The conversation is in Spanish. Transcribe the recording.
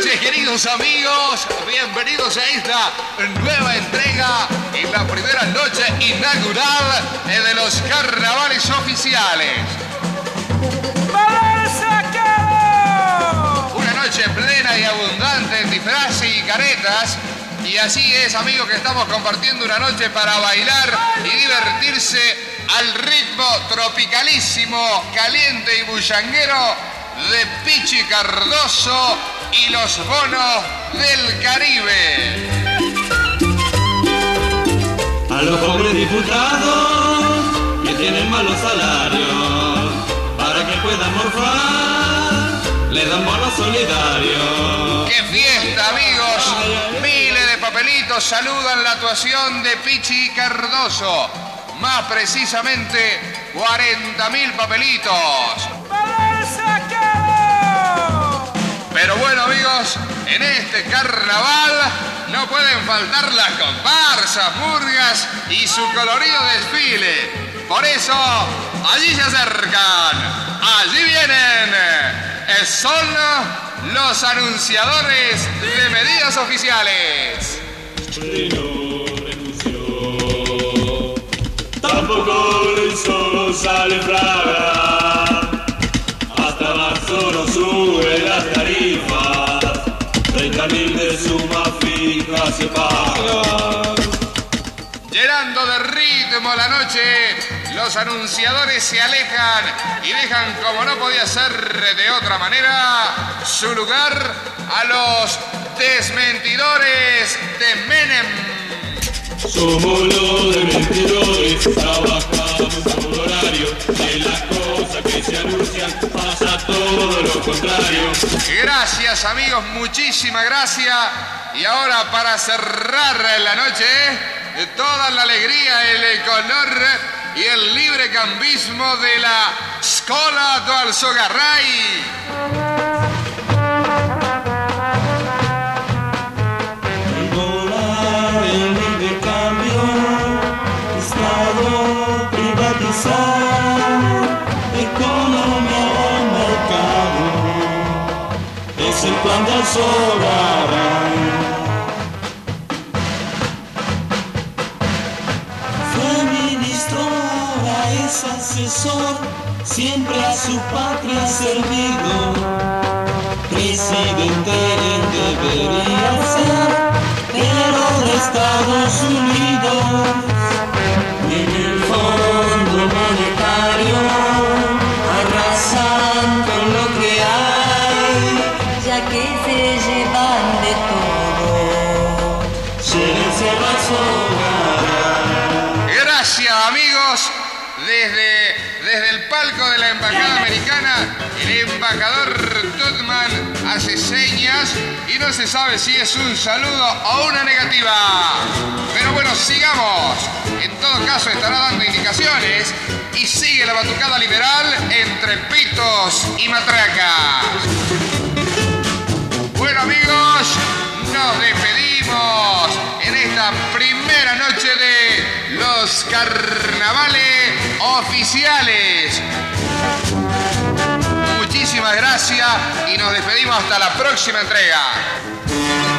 noches, queridos amigos. Bienvenidos a esta nueva entrega en la primera noche inaugural de los carnavales oficiales. Una noche plena y abundante en disfraces y caretas. Y así es, amigos, que estamos compartiendo una noche para bailar y divertirse al ritmo tropicalísimo, caliente y bullanguero de Pichi Cardoso y los bonos del Caribe. A los pobres diputados que tienen malos salarios, para que puedan morfar, le dan bonos solidarios. ¡Qué fiesta, amigos! Miles de papelitos saludan la actuación de Pichi Cardoso. Más precisamente, 40.000 papelitos. Amigos, en este carnaval no pueden faltar las comparsas, murgas y su colorido desfile. Por eso, allí se acercan, allí vienen. Son los anunciadores de medidas oficiales. no renunció, tampoco lo hizo sale fraga. Llenando de ritmo la noche, los anunciadores se alejan y dejan, como no podía ser de otra manera, su lugar a los desmentidores de Menem. Somos los de mentidores, trabajamos por horario, pasa todo lo contrario. Gracias amigos, muchísimas gracias. Y ahora para cerrar la noche, eh, toda la alegría, el color y el libre cambismo de la Scola do Alzogarray. Es el Sogaray. Fue ministro, ahora es asesor, siempre a su patria servido. Presidente debería ser, pero de Estados Unidos. Gracias amigos. Desde, desde el palco de la Embajada Americana, el embajador Totman hace señas y no se sabe si es un saludo o una negativa. Pero bueno, sigamos. En todo caso estará dando indicaciones y sigue la batucada liberal entre pitos y matracas. Noche de los carnavales oficiales. Muchísimas gracias y nos despedimos hasta la próxima entrega.